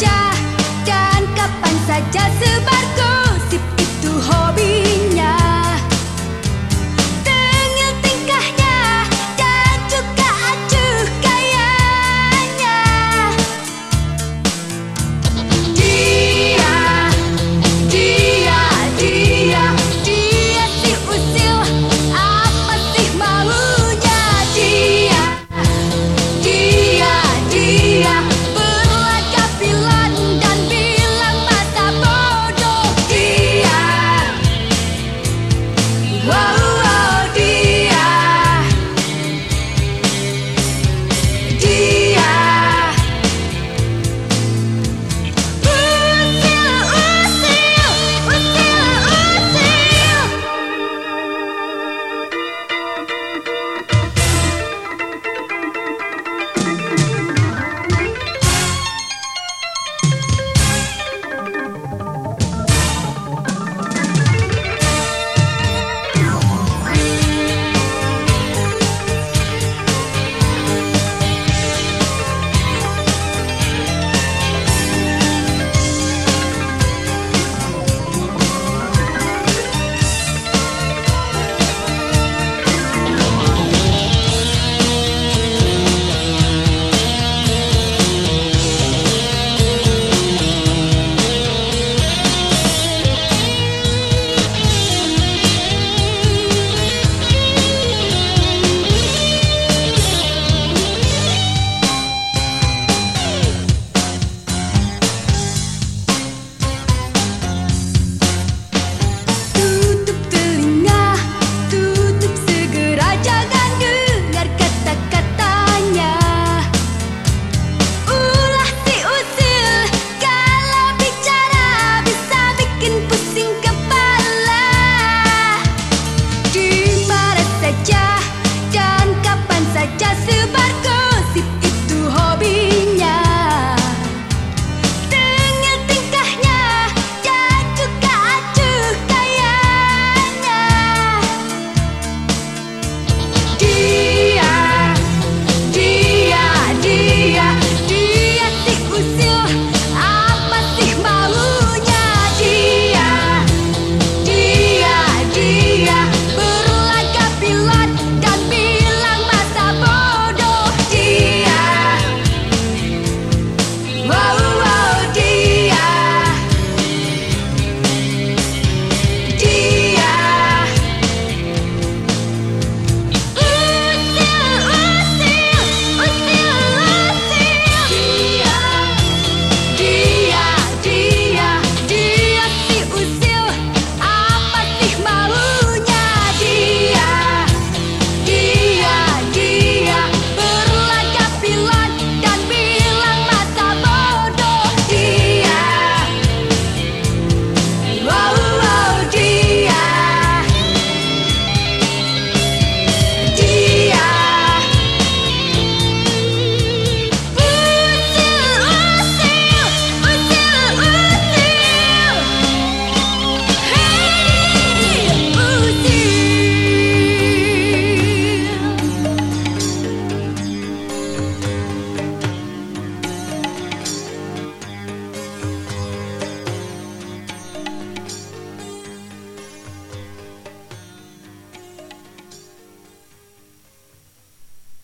saja. Dan kapan saja sebab